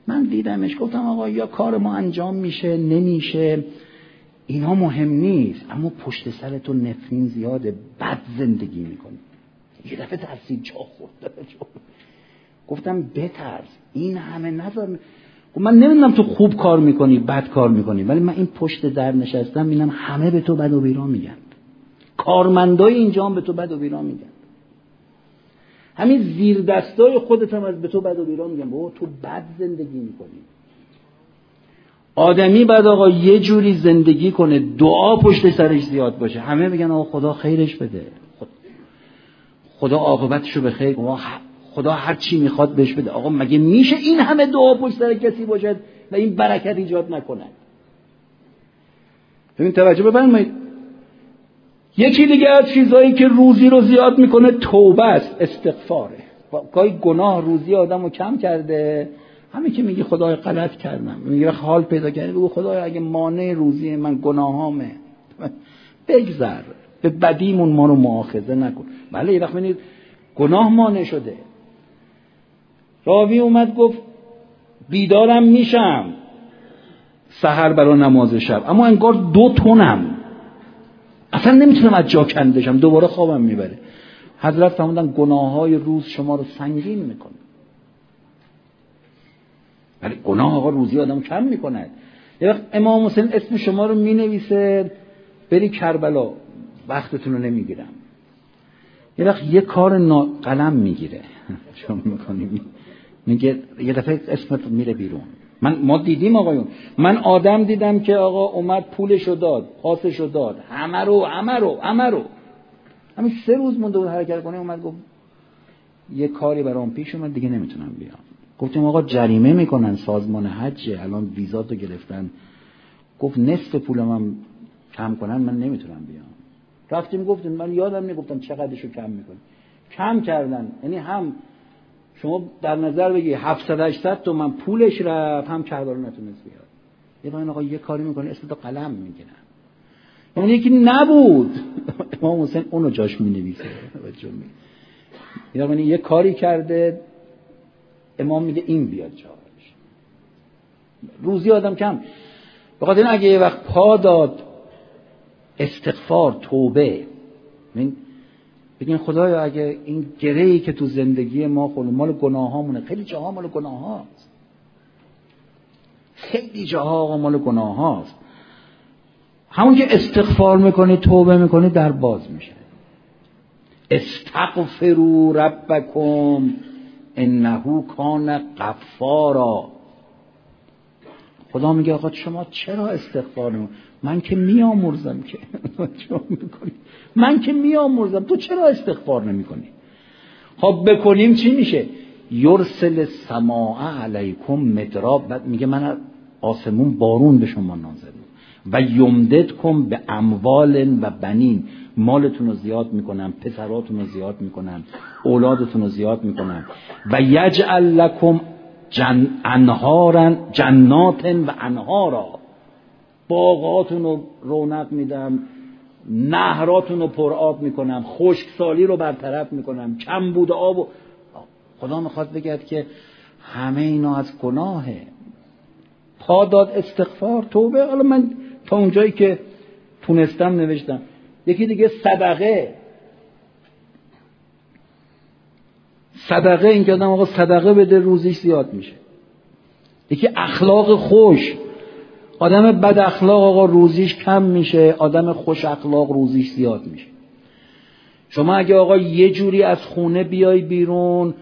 من دیدمش گفتم آقا یا کار ما انجام میشه نمیشه اینا مهم نیست اما پشت سرتون نفرین زیاده بد زندگی می‌کنی. یه دفعه ترسید جا خورد گفتم بترس این همه نظر من نمی‌دونم تو خوب کار می‌کنی بد کار می‌کنی ولی من این پشت در نشستم می‌بینم همه به تو بد و بیرا میگن. کارمندای اینجا هم به تو بد و بیرا میگن. همین زیر دستای خودت هم از به تو بد و بیرا میگن. بابا تو بد زندگی می‌کنی. آدمی بعد آقا یه جوری زندگی کنه دعا پشت سرش زیاد باشه. همه میگن آقا خدا خیرش بده. خدا عاقبتش رو به خیر خدا هر چی می‌خواد بهش بده. آقا مگه میشه این همه دعا پشت سر کسی باشد و این برکت ایجاد نکنه ببین توجه بفرمایید. یکی دیگه از چیزهایی که روزی رو زیاد می‌کنه توبه است استغفاره. گاهی گناه روزی آدم رو کم کرده. همه که میگه خدای غلط کردم. میگه حال پیدا کردی بگو خدای اگه مانع روزی من گناهامه. بگذر. به بدیمون ما رو معاخذه نکن. بله یه وقت گناه مانع شده. راوی اومد گفت بیدارم میشم. سهر برا نماز شب. اما انگار دو تونم اصلا نمی‌تونم از جا کندشم دوباره خوابم می‌بره. حضرت فرمودن گناه های روز شما رو سنگین می‌کنه. ولی گناه آقا روزی آدم کم می‌کنه یه وقت امام حسین اسم شما رو می‌نویسه بری کربلا وقتتون رو نمی‌گیرم. یه وقت یه کار قلم می‌گیره. شما می‌کنیم میگه یه دفعه اسمت میره بیرون. من ما دیدیم آقایون. من آدم دیدم که آقا اومد پولشو داد پاسشو داد. همه رو همه رو همه رو. همین سه روز مونده بود حرکت کنه اومد گفت یه کاری برام پیش اومد دیگه نمی‌تونم بیام. گفتیم آقا جریمه می‌کنن سازمان حجه الان ویزاتو گرفتن. گفت نصف پولم هم کم کنن من نمی‌تونم بیام. رفتیم گفتیم من یادم نگفتم چقدرشو کم می‌کنی. کم کردن یعنی هم شما در نظر بگی 700 800 تومن پولش رفت هم کربلا نتونست بیاد. یه این آقا یه کاری می‌کنه اسم تو قلم می‌گیرن. اون یکی نبود. امام حسین اونو جاش می‌نویسه. یعنی یه کاری کرده امام میگه این بیاد جاش. روزی آدم کم. بخاطر اگه یه وقت پا داد استغفار توبه. بگین خدایا اگه این گرهی که تو زندگی ما خود مال گناه هامونه خیلی جاها مال گناه هاست خیلی جاها مال گناه هاست همون که استغفار می‌کنی توبه می‌کنی در باز میشه. استغفروا ربکم انه کان غفارا. خدا میگه آقا شما چرا استغفار نمی من که میامرزم که. من که میامرزم. تو چرا استغفار نمی کنی خب بکنیم چی میشه؟ یرسل سماع علیکم مدراب بعد میگه من آسمون بارون به شما نازل و یمدد کن به اموال و بنین. مالتون رو زیاد می‌کنم پسراتون رو زیاد می‌کنم اولادتون رو زیاد می‌کنم. و یجعل لکم جن انهارن جناتن و انهارا. باغاتون رو رونق میدم نهراتون رو پر آب می‌کنم خشکسالی رو برطرف می‌کنم کم بود آب و خدا می‌خواد بگد که همه اینا از گناهه. پاداد استغفار توبه. حالا من تا اونجایی که تونستم نوشتم. یکی دیگه صدقه. صدقه این که آدم آقا صدقه بده روزیش زیاد میشه. یکی اخلاق خوش. آدم بد اخلاق آقا روزیش کم میشه آدم خوش اخلاق روزیش زیاد میشه. شما اگه آقا یه جوری از خونه بیای بیرون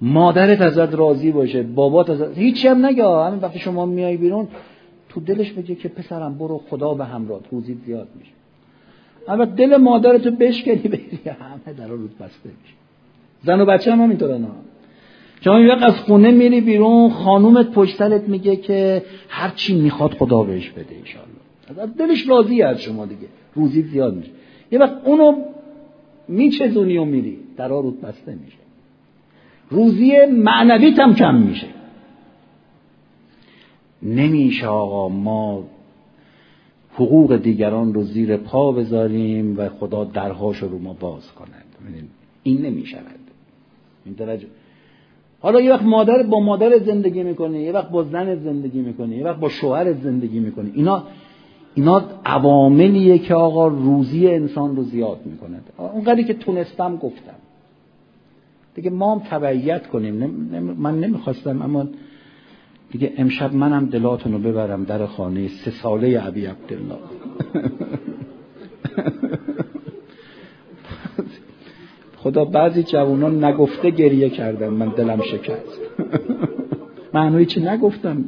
مادرت ازت راضی باشه بابات ازت هیچی هم نگه. همین وقتی شما میای بیرون تو دلش بگه که پسرم برو خدا به همراه روزی زیاد میشه. اما دل مادرتو بشکنی بری همه در رود بسته میشه. زن و بچه هم همینطوره نه شما یه از خونه میری بیرون خانومت پشتلت میگه که هر چی می‌خواد خدا بهش بده انشالله دلش راضی از شما دیگه. روزی زیاد میشه. یه وقت اونو میچزونی و میری. در رود بسته میشه. روزی معنویت هم کم میشه. نمیشه آقا ما حقوق دیگران رو زیر پا بذاریم و خدا درهاش رو ما باز کند. این نمی‌شود. این درجه. حالا یه وقت مادر با مادر زندگی می‌کنه یه وقت با زن زندگی می‌کنه یه وقت با شوهر زندگی می‌کنه. اینا اینا عواملیه که آقا روزی انسان رو زیاد می‌کنه. اونقدری که تونستم گفتم. دیگه ما هم تبعیت کنیم. من نمی‌خواستم اما دیگه امشب منم دلاتون رو ببرم در خانه سه ساله عبی عبدالله. خدا بعضی جوانان نگفته گریه کردن من دلم شکست. معنوی چی نگفتم؟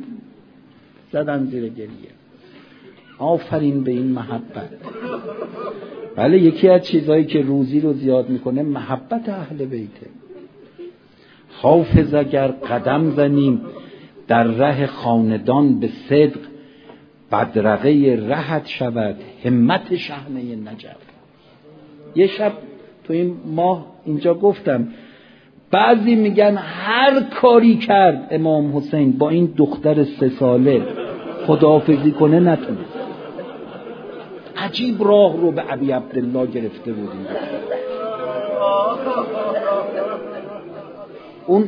زدن زیر گریه. آفرین به این محبت. بله یکی از چیزهایی که روزی رو زیاد می‌کنه محبت اهل بیته. حافظ اگر قدم زنیم در ره خاندان به صدق بدرقه رهت شود همت شهنه نجف. یه شب تو این ماه اینجا گفتم. بعضی میگن هر کاری کرد امام حسین با این دختر سه ساله. خداحافظی کنه نتونست عجیب راه رو به ابی عبدالله گرفته بودیم. اون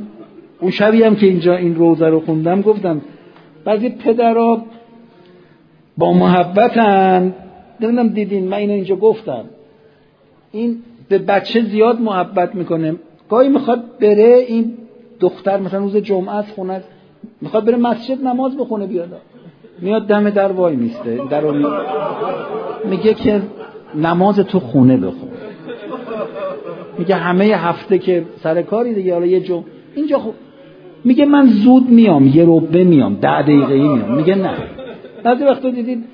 اون شبی هم که اینجا این روزه رو خوندم گفتم بعضی پدرها با محبتن. نمی‌دونم دیدین من اینو اینجا گفتم. این به بچه زیاد محبت می‌کنه. گاهی می‌خواد بره این دختر مثلا روز جمعه از خونه می‌خواد بره مسجد نماز بخونه بیاد. میاد دم در وای میسته. در رو میگه که نماز تو خونه بخون. میگه همه هفته که سر کاری دیگه حالا یه جو اینجا خب میگه من زود میام یه روبه میام ده دقیقه میام. میگه نه. بعضی وقتا دیدید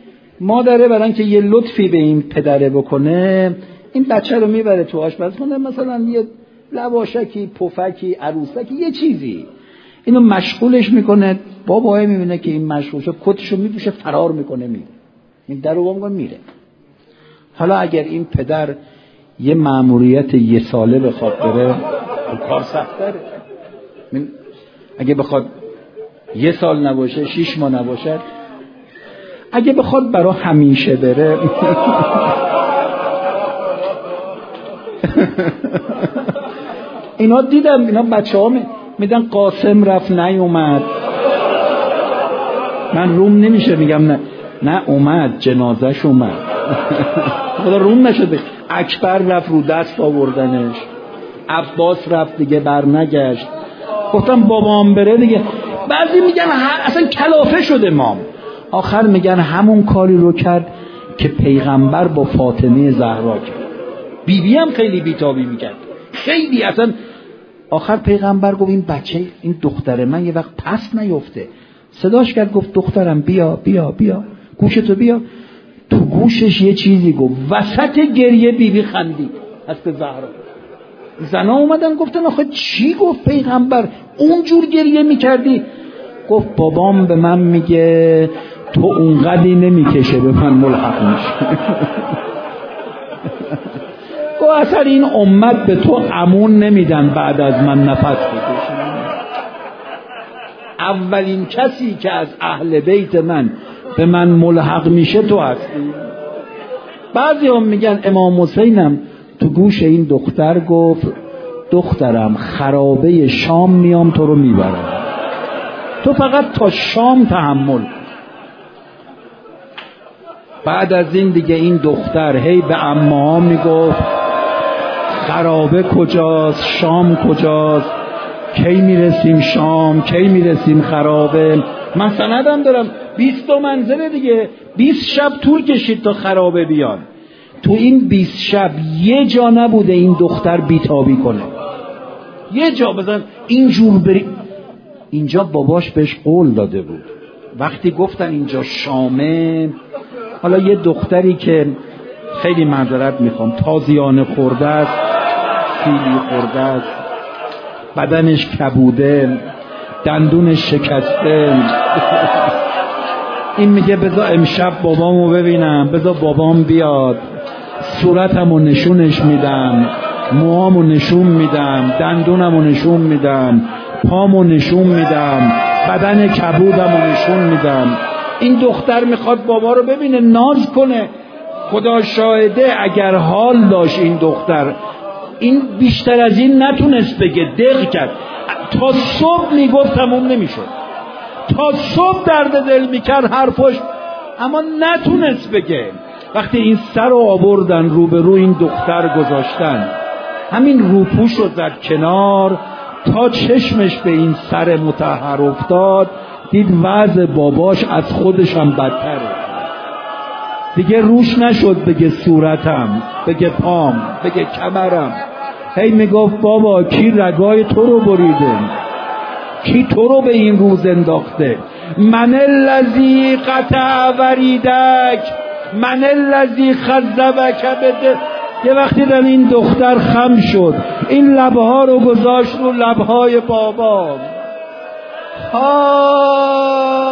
مادره برای که یه لطفی به این پدره بکنه این بچه رو می‌بره تو آشپزخونه مثلا یه لواشکی پفکی عروسکی یه چیزی. اینو مشغولش می‌کنه. بابا می‌بینه که این مشغول شد کتشو میپوشه فرار می‌کنه میره. این در رو میره. حالا اگر این پدر یه معمولیت یه ساله بخواد بره کار سخت داره اگه بخواد یه سال نباشه شیش ماه نباشه اگه بخواد برا همیشه بره اینا دیدم اینا بچه ها میدن قاسم رفت نیومد. من روم نمیشه میگم نه. نه اومد جنازش اومد. خدا روم نشده. اکبر رفت رو دست آوردنش. عباس رفت دیگه برنگشت. گفتم بابام بره دیگه. بعضی میگن اصلا کلافه شده مام. آخر میگن همون کاری رو کرد که پیغمبر با فاطمه زهرا کرد. بیبی هم خیلی بیتابی می‌کرد. خیلی اصلا آخر پیغمبر گفت این بچه این دختر من یه وقت پس نیفته. صداش کرد گفت دخترم بیا بیا بیا. گوشتو بیا. تو گوشش یه چیزی گفت. وسط گریه بیبی خندید. از زهرا. زنا اومدن گفتن آخه چی گفت پیغمبر؟ اونجور گریه می‌کردی. گفت بابام به من میگه تو اونقدی نمی‌کشه به من ملحق میشه اصلا این امت به تو امون نمیدن بعد از من نفس بکشن اولین کسی که از اهل بیت من به من ملحق میشه تو هستی. بعضی هم میگن امام حسینم تو گوش این دختر گفت دخترم خرابه شام میام تو رو می‌برم. تو فقط تا شام تحمل. بعد از این دیگه این دختر هی به امه می‌گفت خرابه کجاست؟ شام کجاست؟ کی می‌رسیم شام؟ کی می‌رسیم خرابه؟ من سندم دارم. بیست دو منزله دیگه. بیست شب طول کشید تا خرابه بیان تو این بیست شب یه جا نبوده این دختر بیتابی کنه. یه جا بزن. اینجور بری. اینجا باباش بهش قول داده بود. وقتی گفتن اینجا شامه حالا یه دختری که خیلی معذرت می‌خوام تازیانه خورده است. سیلی خورده است بدنش کبوده دندونش شکسته. این میگه بذار امشب بابامو ببینم بذار بابام بیاد. صورتمو نشونش میدم موامو نشون میدم دندونمو نشون میدم پامو نشون میدم بدن کبودمو نشون میدم. این دختر می‌خواد بابا رو ببینه ناز کنه. خدا شاهده اگر حال داشت این دختر. این بیشتر از این نتونست بگه دق کرد. تا صبح می‌گفت تموم نمی‌شد. تا صبح درد دل می‌کرد حرفش اما نتونست بگه. وقتی این سر رو آوردن رو این دختر گذاشتن همین روپوش رو در کنار. تا چشمش به این سر متحر افتاد دید وضع باباش از خودش هم بدتره. دیگه روش نشد بگه صورتم بگه پام بگه کمرم. هی می‌گفت بابا کی رگای تو رو بریده؟ کی تو رو به این روز انداخته؟ من الذی قطع وریدک من الذی خذبک بده یه وقتی در این دختر خم شد. این لبها رو گذاشت رو لبهای بابا ها!